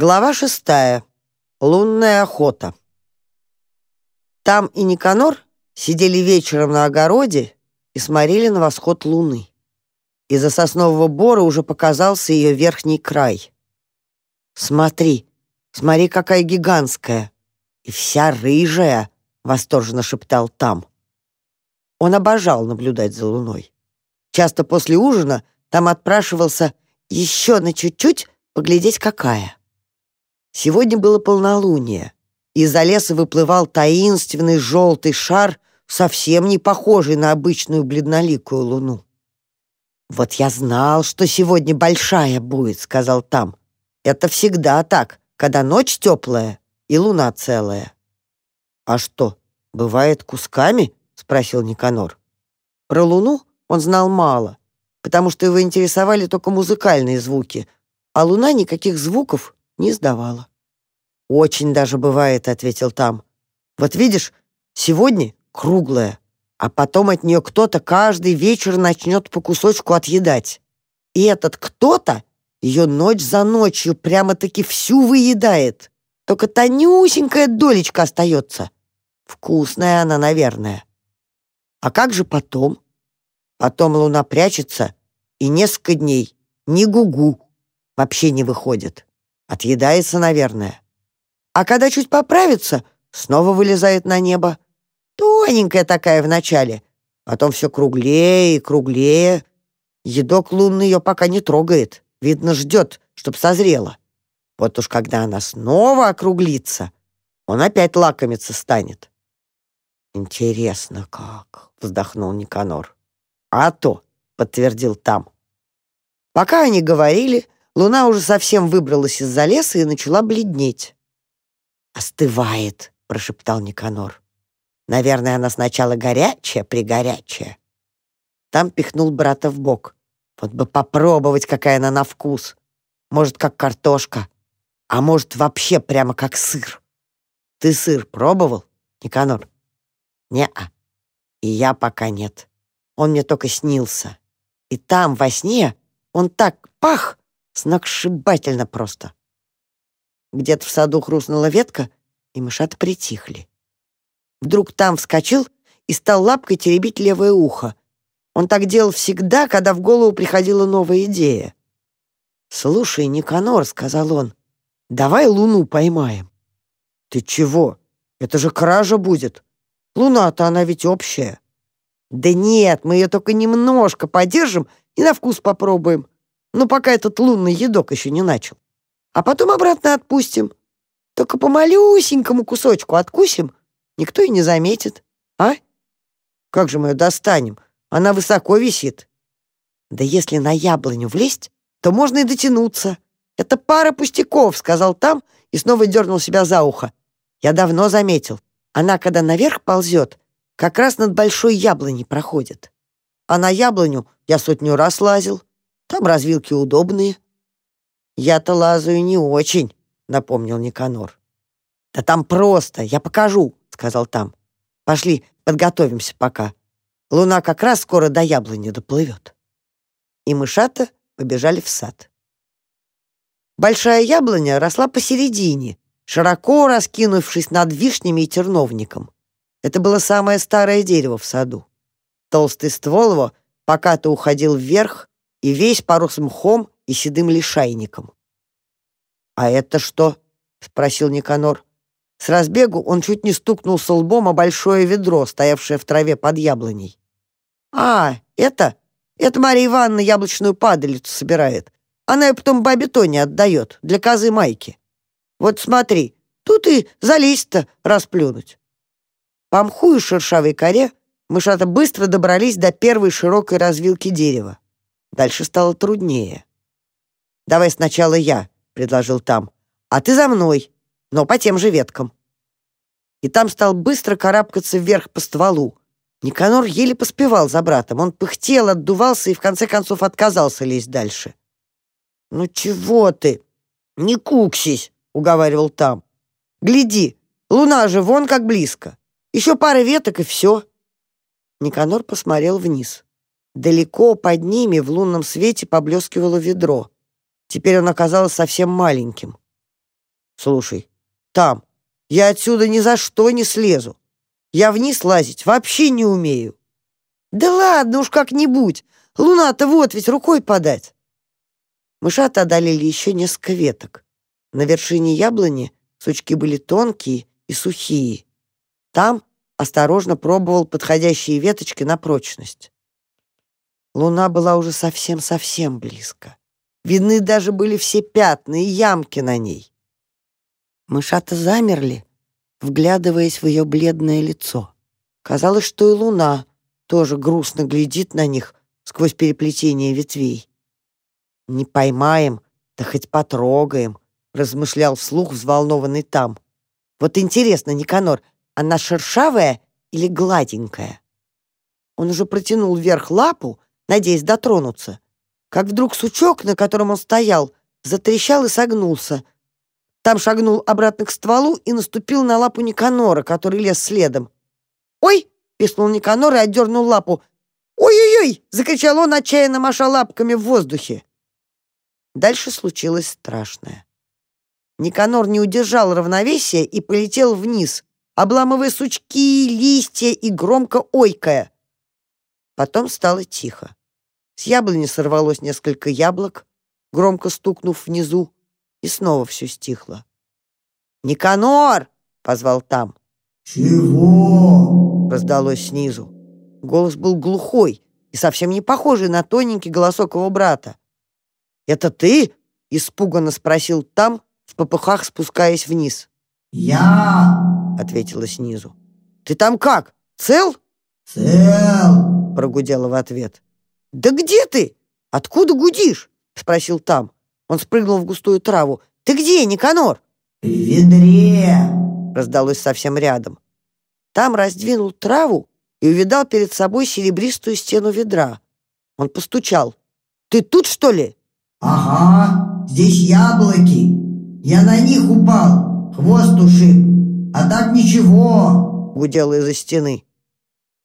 Глава шестая. Лунная охота. Там и Никанор сидели вечером на огороде и смотрели на восход луны. Из-за соснового бора уже показался ее верхний край. «Смотри, смотри, какая гигантская! И вся рыжая!» — восторженно шептал там. Он обожал наблюдать за луной. Часто после ужина там отпрашивался еще на чуть-чуть поглядеть, какая. Сегодня было полнолуние. Из-за леса выплывал таинственный желтый шар, совсем не похожий на обычную бледноликую луну. «Вот я знал, что сегодня большая будет», — сказал там. «Это всегда так, когда ночь теплая и луна целая». «А что, бывает кусками?» — спросил Никанор. Про луну он знал мало, потому что его интересовали только музыкальные звуки, а луна никаких звуков не сдавала. «Очень даже бывает», — ответил там. «Вот видишь, сегодня круглая, а потом от нее кто-то каждый вечер начнет по кусочку отъедать. И этот кто-то ее ночь за ночью прямо-таки всю выедает. Только тонюсенькая долечка остается. Вкусная она, наверное. А как же потом? Потом луна прячется, и несколько дней ни гугу вообще не выходит. Отъедается, наверное. А когда чуть поправится, снова вылезает на небо. Тоненькая такая вначале, потом все круглее и круглее. Едок лунный ее пока не трогает, видно, ждет, чтоб созрела. Вот уж когда она снова округлится, он опять лакомиться станет. «Интересно как», — вздохнул Никанор. «А то», — подтвердил там. Пока они говорили, луна уже совсем выбралась из-за леса и начала бледнеть. «Остывает», — прошептал Никанор. «Наверное, она сначала горячая, пригорячая». Там пихнул брата в бок. Вот бы попробовать, какая она на вкус. Может, как картошка, а может, вообще прямо как сыр. Ты сыр пробовал, Никанор? Не-а. И я пока нет. Он мне только снился. И там, во сне, он так пах, сногсшибательно просто. Где-то в саду хрустнула ветка, и мышата притихли. Вдруг там вскочил и стал лапкой теребить левое ухо. Он так делал всегда, когда в голову приходила новая идея. «Слушай, Никанор», — сказал он, — «давай луну поймаем». «Ты чего? Это же кража будет. Луна-то она ведь общая». «Да нет, мы ее только немножко подержим и на вкус попробуем. Ну, пока этот лунный едок еще не начал» а потом обратно отпустим. Только по малюсенькому кусочку откусим, никто и не заметит. А? Как же мы ее достанем? Она высоко висит. Да если на яблоню влезть, то можно и дотянуться. Это пара пустяков, сказал там и снова дернул себя за ухо. Я давно заметил. Она, когда наверх ползет, как раз над большой яблоней проходит. А на яблоню я сотню раз лазил. Там развилки удобные. «Я-то лазаю не очень», — напомнил Никанор. «Да там просто, я покажу», — сказал там. «Пошли, подготовимся пока. Луна как раз скоро до яблони доплывет». И мышата побежали в сад. Большая яблоня росла посередине, широко раскинувшись над вишнями и терновником. Это было самое старое дерево в саду. Толстый ствол его пока-то уходил вверх и весь порос мхом и седым лишайником. «А это что?» — спросил Никанор. С разбегу он чуть не стукнулся лбом о большое ведро, стоявшее в траве под яблоней. «А, это? Это Мария Ивановна яблочную падалицу собирает. Она ее потом бабе Тоне отдает, для козы Майки. Вот смотри, тут и залезть-то расплюнуть». По мху и шершавой коре мышата быстро добрались до первой широкой развилки дерева. Дальше стало труднее. «Давай сначала я», — предложил там. «А ты за мной, но по тем же веткам». И там стал быстро карабкаться вверх по стволу. Никанор еле поспевал за братом. Он пыхтел, отдувался и в конце концов отказался лезть дальше. «Ну чего ты? Не куксись!» — уговаривал там. «Гляди, луна же вон как близко. Еще пара веток и все». Никанор посмотрел вниз. Далеко под ними в лунном свете поблескивало ведро. Теперь он оказался совсем маленьким. Слушай, там, я отсюда ни за что не слезу. Я вниз лазить вообще не умею. Да ладно уж как-нибудь. Луна-то вот ведь рукой подать. Мышата одолели еще несколько веток. На вершине яблони сучки были тонкие и сухие. Там осторожно пробовал подходящие веточки на прочность. Луна была уже совсем-совсем близко. Видны даже были все пятна и ямки на ней. Мышата замерли, вглядываясь в ее бледное лицо. Казалось, что и луна тоже грустно глядит на них сквозь переплетение ветвей. «Не поймаем, да хоть потрогаем», — размышлял вслух взволнованный там. «Вот интересно, Никанор, она шершавая или гладенькая?» Он уже протянул вверх лапу, надеясь дотронуться, как вдруг сучок, на котором он стоял, затрещал и согнулся. Там шагнул обратно к стволу и наступил на лапу Никанора, который лез следом. «Ой!» — писнул Никанор и отдернул лапу. «Ой-ой-ой!» — закричал он, отчаянно маша лапками в воздухе. Дальше случилось страшное. Никанор не удержал равновесия и полетел вниз, обламывая сучки, листья и громко ойкая. Потом стало тихо. С яблони сорвалось несколько яблок, громко стукнув внизу, и снова все стихло. «Никанор!» — позвал там. «Чего?» — раздалось снизу. Голос был глухой и совсем не похожий на тоненький голосок его брата. «Это ты?» — испуганно спросил там, в попыхах спускаясь вниз. «Я!» — ответила снизу. «Ты там как? Цел?» «Цел!» — прогудела в ответ. «Да где ты? Откуда гудишь?» — спросил там. Он спрыгнул в густую траву. «Ты где, Никанор?» «В ведре!» — раздалось совсем рядом. Там раздвинул траву и увидал перед собой серебристую стену ведра. Он постучал. «Ты тут, что ли?» «Ага, здесь яблоки. Я на них упал, хвост ушиб. А так ничего!» — гудело из-за стены.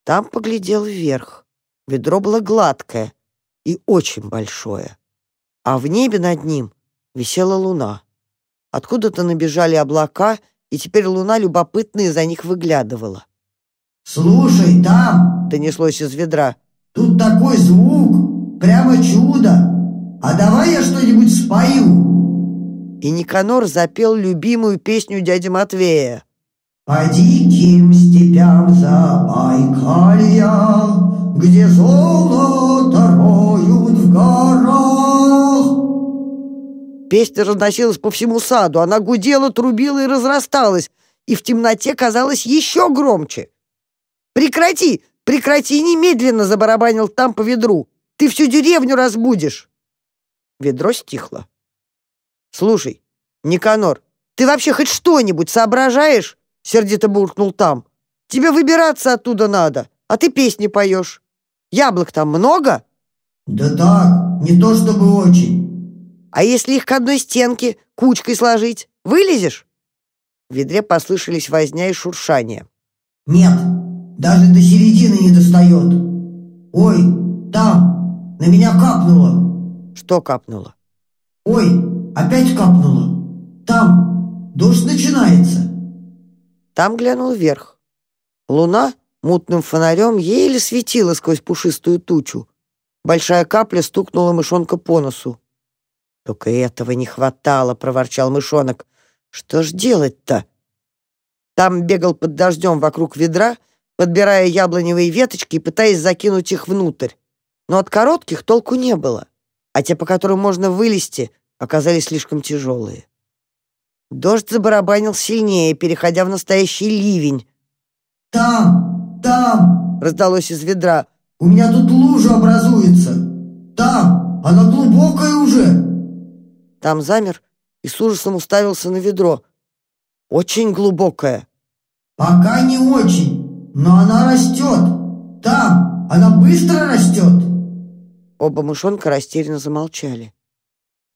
Там поглядел вверх. Ведро было гладкое и очень большое. А в небе над ним висела луна. Откуда-то набежали облака, и теперь луна любопытно из-за них выглядывала. «Слушай, там!» — донеслось из ведра. «Тут такой звук! Прямо чудо! А давай я что-нибудь спою!» И Никанор запел любимую песню дяди Матвея. По диким степям Забайкалья, Где золото роют в горах. Песня разносилась по всему саду, она гудела, трубила и разрасталась, и в темноте казалась еще громче. «Прекрати! Прекрати немедленно!» — забарабанил там по ведру. «Ты всю деревню разбудишь!» Ведро стихло. «Слушай, Никанор, ты вообще хоть что-нибудь соображаешь?» — сердито буркнул там. «Тебе выбираться оттуда надо, а ты песни поешь. Яблок там много?» «Да так, не то чтобы очень». «А если их к одной стенке кучкой сложить, вылезешь?» В ведре послышались возня и шуршание. «Нет, даже до середины не достает. Ой, там, на меня капнуло». «Что капнуло?» «Ой, опять капнуло. Там, дождь начинается». Там глянул вверх. Луна мутным фонарем еле светила сквозь пушистую тучу. Большая капля стукнула мышонка по носу. «Только этого не хватало», — проворчал мышонок. «Что ж делать-то?» Там бегал под дождем вокруг ведра, подбирая яблоневые веточки и пытаясь закинуть их внутрь. Но от коротких толку не было, а те, по которым можно вылезти, оказались слишком тяжелые. Дождь забарабанил сильнее, переходя в настоящий ливень. «Там, там!» — раздалось из ведра. «У меня тут лужа образуется! Там! Она глубокая уже!» Там замер и с ужасом уставился на ведро. «Очень глубокая!» «Пока не очень, но она растет! Там! Она быстро растет!» Оба мышонка растерянно замолчали.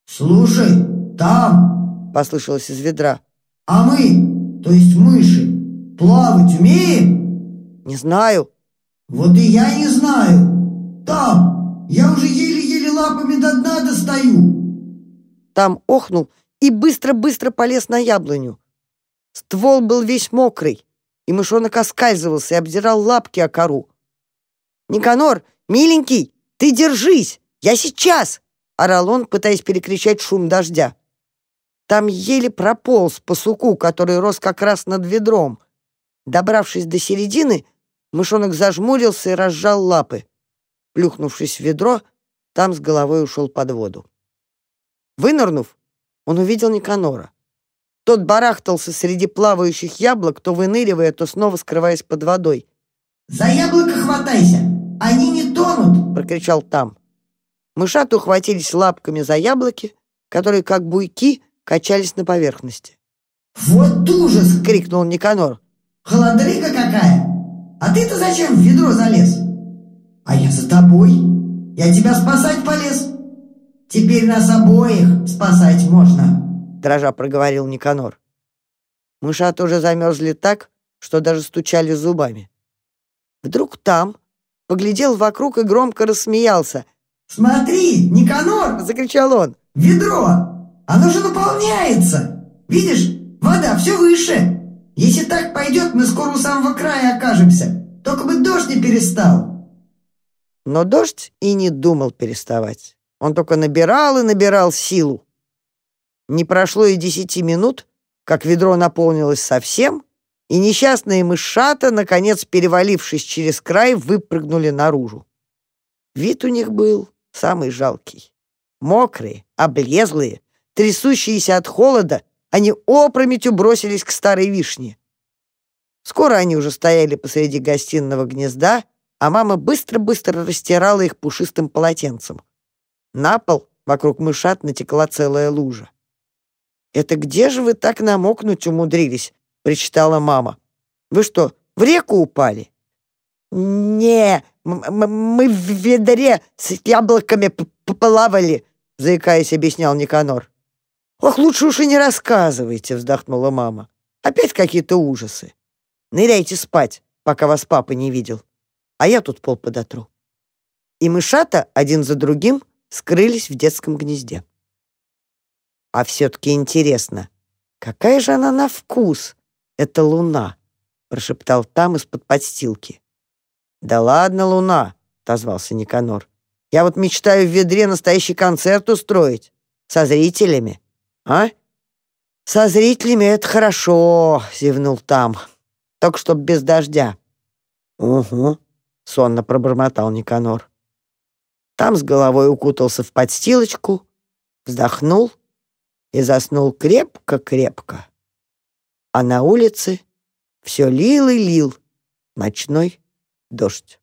«Слушай, там!» послышалось из ведра. «А мы, то есть мыши, плавать умеем?» «Не знаю». «Вот и я не знаю. Там, я уже еле-еле лапами до дна достаю». Там охнул и быстро-быстро полез на яблоню. Ствол был весь мокрый, и мышонок оскальзывался и обдирал лапки о кору. «Никанор, миленький, ты держись! Я сейчас!» — орал он, пытаясь перекричать шум дождя. Там еле прополз по суку, который рос как раз над ведром. Добравшись до середины, мышонок зажмурился и разжал лапы. Плюхнувшись в ведро, там с головой ушел под воду. Вынырнув, он увидел Никанора. Тот барахтался среди плавающих яблок, то выныривая, то снова скрываясь под водой. «За яблоко хватайся! Они не тонут!» — прокричал там. Мышаты ухватились лапками за яблоки, которые, как буйки, качались на поверхности. «Вот ужас!» — крикнул Никанор. «Холодрыга какая! А ты-то зачем в ведро залез? А я за тобой. Я тебя спасать полез. Теперь нас обоих спасать можно!» Дрожа проговорил Никанор. Мышаты уже замерзли так, что даже стучали зубами. Вдруг там поглядел вокруг и громко рассмеялся. «Смотри, Никанор!» — закричал он. «Ведро! Оно же наполняется! Видишь, вода все выше! Если так пойдет, мы скоро у самого края окажемся. Только бы дождь не перестал!» Но дождь и не думал переставать. Он только набирал и набирал силу. Не прошло и десяти минут, как ведро наполнилось совсем, и несчастные мышата, наконец перевалившись через край, выпрыгнули наружу. Вид у них был самый жалкий. Мокрые, облезлые, трясущиеся от холода, они опрометью бросились к старой вишне. Скоро они уже стояли посреди гостиного гнезда, а мама быстро-быстро растирала их пушистым полотенцем. На пол вокруг мышат натекла целая лужа. «Это где же вы так намокнуть умудрились?» причитала мама. «Вы что, в реку упали?» «Не, мы в ведре с яблоками поплавали», заикаясь, объяснял Никанор. «Ох, лучше уж и не рассказывайте», вздохнула мама. «Опять какие-то ужасы. Ныряйте спать, пока вас папа не видел. А я тут пол подотру». И мышата один за другим скрылись в детском гнезде. А все-таки интересно, какая же она на вкус, это луна», — прошептал там из-под подстилки. «Да ладно, луна», — отозвался Никанор. «Я вот мечтаю в ведре настоящий концерт устроить. Со зрителями. А?» «Со зрителями это хорошо», — зевнул там. «Только чтоб без дождя». «Угу», — сонно пробормотал Никанор. Там с головой укутался в подстилочку, вздохнул и заснул крепко-крепко а на улице все лил и лил ночной дождь.